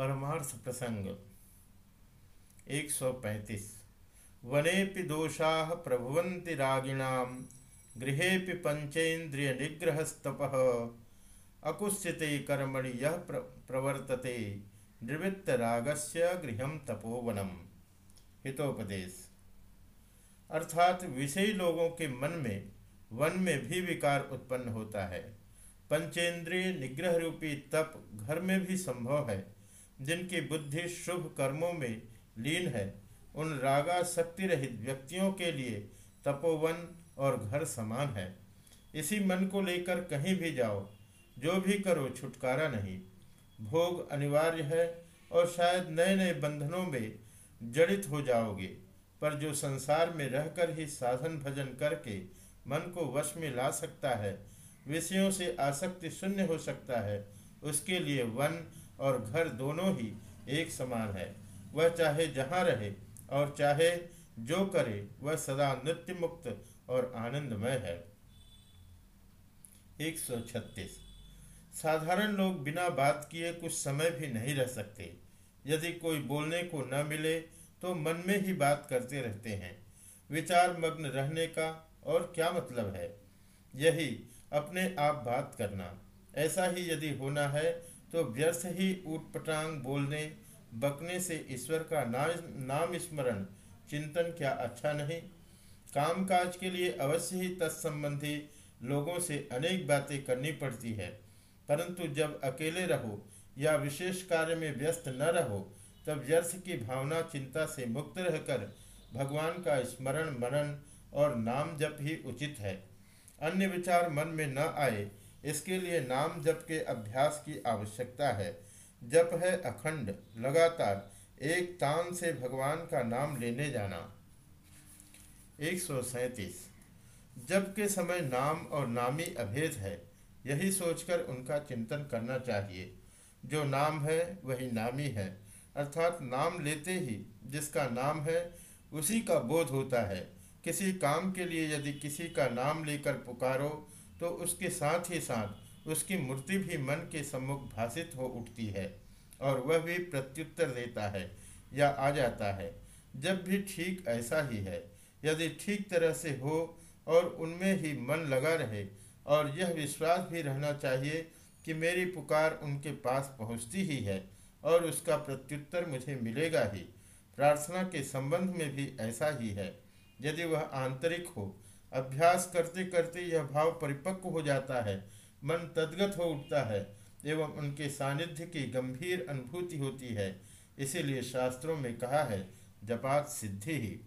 परमार्थ प्रसंग। 135 वनेपि दोषा प्रभुवन्ति रागिणाम गृहेपि पंचेन्द्रिय निग्रहस्तप अकुस्यते कर्मणि यह प्र, प्रवर्तते निवृत्त रागस्य गृह तपोवनम। हितोपदेश। अर्थात विषयी लोगों के मन में वन में भी विकार उत्पन्न होता है। पंचेंद्रिय निग्रह रूपी तप घर में भी संभव है। जिनकी बुद्धि शुभ कर्मों में लीन है, उन रागा शक्ति रहित व्यक्तियों के लिए तपोवन और घर समान है। इसी मन को लेकर कहीं भी जाओ, जो भी करो छुटकारा नहीं। भोग अनिवार्य है और शायद नए नए बंधनों में जड़ित हो जाओगे, पर जो संसार में रहकर ही साधन भजन करके मन को वश में ला सकता है, विषयों से आसक्ति शून्य हो सकता है, उसके लिए वन और घर दोनों ही एक समान है। वह चाहे जहाँ रहे और चाहे जो करे, वह सदा नृत्य मुक्त और आनंदमय है। 136 साधारण लोग बिना बात किए कुछ समय भी नहीं रह सकते। यदि कोई बोलने को न मिले तो मन में ही बात करते रहते हैं। विचार मग्न रहने का और क्या मतलब है? यही अपने आप बात करना। ऐसा ही यदि होना है तो व्यर्थ ही ऊटपटांग बोलने, बकने से ईश्वर का नाम स्मरण, चिंतन क्या अच्छा नहीं? कामकाज के लिए अवश्य ही तत्संबंधी लोगों से अनेक बातें करनी पड़ती है। परंतु जब अकेले रहो या विशेष कार्य में व्यस्त न रहो, तब व्यर्थ की भावना, चिंता से मुक्त रहकर भगवान का स्मरण, मनन और नाम जप ही उचित है। अन्य विचार मन में न आए इसके लिए नाम जप के अभ्यास की आवश्यकता है। जप है अखंड, लगातार, एक तान से भगवान का नाम लेने जाना। एक सौ सैतीस। जब के समय नाम और नामी अभेद है, यही सोचकर उनका चिंतन करना चाहिए। जो नाम है, वही नामी है, अर्थात नाम लेते ही जिसका नाम है, उसी का बोध होता है। किसी काम के लिए यदि किसी का नाम लेकर पुकारो तो उसके साथ ही साथ उसकी मूर्ति भी मन के सम्मुख भाषित हो उठती है और वह भी प्रत्युत्तर देता है या आ जाता है। जब भी ठीक ऐसा ही है, यदि ठीक तरह से हो और उनमें ही मन लगा रहे और यह विश्वास भी रहना चाहिए कि मेरी पुकार उनके पास पहुँचती ही है और उसका प्रत्युत्तर मुझे मिलेगा ही। प्रार्थना के संबंध में भी ऐसा ही है। यदि वह आंतरिक हो अभ्यास करते करते यह भाव परिपक्व हो जाता है। मन तदगत हो उठता है एवं उनके सानिध्य की गंभीर अनुभूति होती है। इसीलिए शास्त्रों में कहा है, जपात सिद्धि ही।